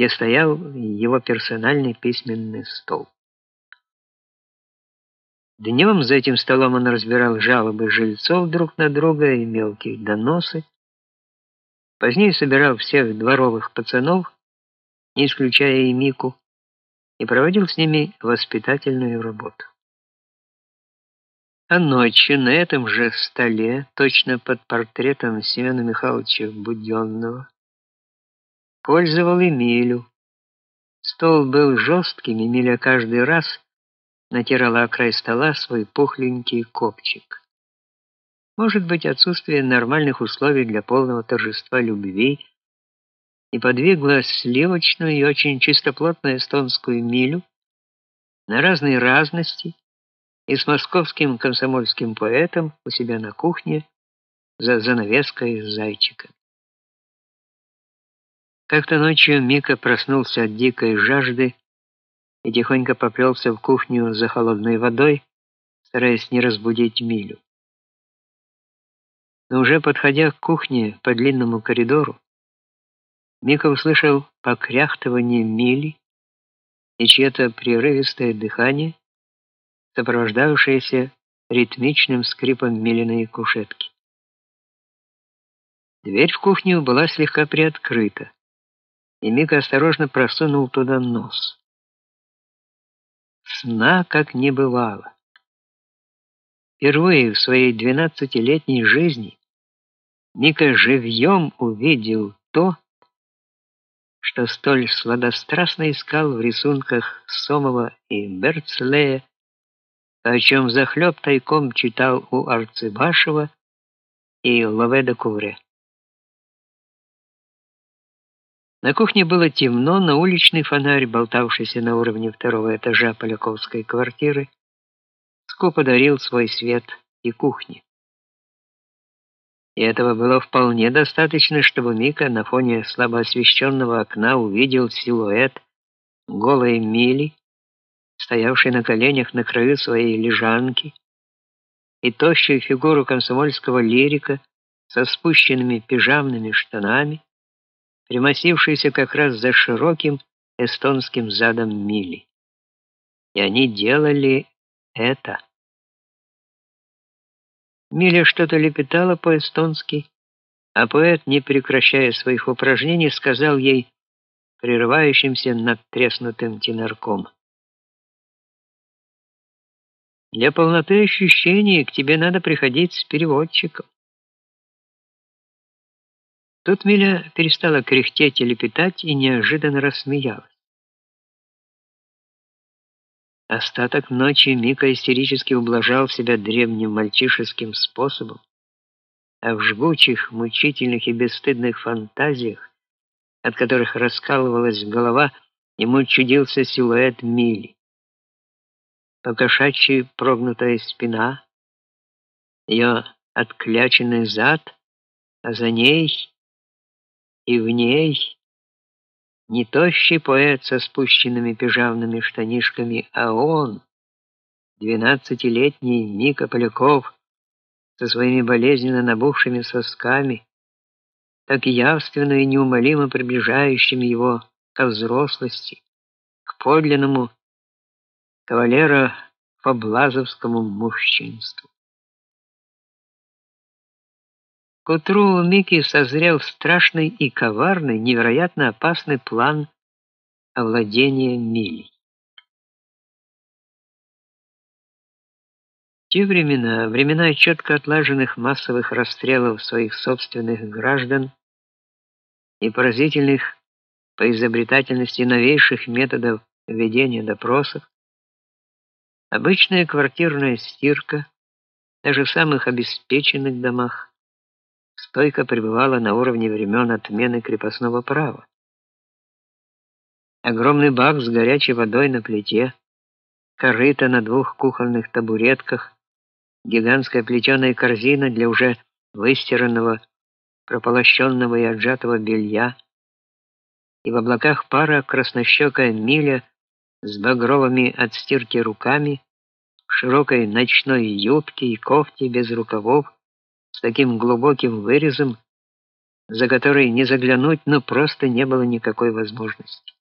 где стоял его персональный письменный стол. Днем за этим столом он разбирал жалобы жильцов друг на друга и мелкие доносы. Позднее собирал всех дворовых пацанов, не исключая и Мику, и проводил с ними воспитательную работу. А ночью на этом же столе, точно под портретом Семена Михайловича Будённого, пользовал Эмилю. Стол был жестким, Эмиля каждый раз натирала о край стола свой пухленький копчик. Может быть, отсутствие нормальных условий для полного торжества любви и подвигло сливочную и очень чистоплотную эстонскую милю на разные разности и с московским комсомольским поэтом у себя на кухне за занавеской с зайчиком. Как-то ночью Мика проснулся от дикой жажды и тихонько поплелся в кухню за холодной водой, стараясь не разбудить Милю. Но уже подходя к кухне по длинному коридору, Мика услышал покряхтывание Мили и чье-то прерывистое дыхание, сопровождавшееся ритмичным скрипом Милиной кушетки. Дверь в кухню была слегка приоткрыта, и Мика осторожно просунул туда нос. Сна как не бывало. Впервые в своей двенадцатилетней жизни Мика живьем увидел то, что столь сладострастно искал в рисунках Сомова и Берцлея, о чем захлеб тайком читал у Арцебашева и Лаведа Кувре. На кухне было темно, на уличный фонарь, болтавшийся на уровне второго этажа поляковской квартиры, скупо дарил свой свет и кухне. И этого было вполне достаточно, чтобы Мика на фоне слабо освещенного окна увидел силуэт голой Мили, стоявшей на коленях на краю своей лежанки, и тощую фигуру комсомольского лирика со спущенными пижамными штанами, примостившийся как раз за широким эстонским задом Мили. И они делали это. Миля что-то лепетала по-эстонски, а поэт, не прекращая своих упражнений, сказал ей прерывающимся надтреснутым тенорком: "Для полноты ощущений к тебе надо приходить с переводчиком". Тут Миля перестала кряхтеть и лепетать и неожиданно рассмеялась. Остаток ночи Мика истерически ублажал себя древним мальчишеским способом, а в жгучих, мучительных и бесстыдных фантазиях, от которых раскалывалась голова, ему чудился силуэт Мили. Покошачьи прогнутая спина, ее откляченный зад, а за ней и в ней не тощий поэт со спущенными пижамными штанишками, а он, двенадцатилетний Мика Поляков, со своими болезненно набухшими сосками, так явственно и неумолимо приближающими его к взрослости, к подлинному кавалера фаблазовскому мужчинству. К утру у Мики созрел страшный и коварный, невероятно опасный план овладения Милей. те времена, времена четко отлаженных массовых расстрелов своих собственных граждан и поразительных по изобретательности новейших методов ведения допросов, обычная квартирная стирка даже в самых обеспеченных домах стойко пребывала на уровне времен отмены крепостного права. Огромный бак с горячей водой на плите, корыто на двух кухонных табуретках, гигантская плетеная корзина для уже выстиранного, прополощенного и отжатого белья, и в облаках пара краснощекая Миля с багровыми от стирки руками, в широкой ночной юбке и кофте без рукавов, с таким глубоким вырезом, за который не заглянуть, ну просто не было никакой возможности.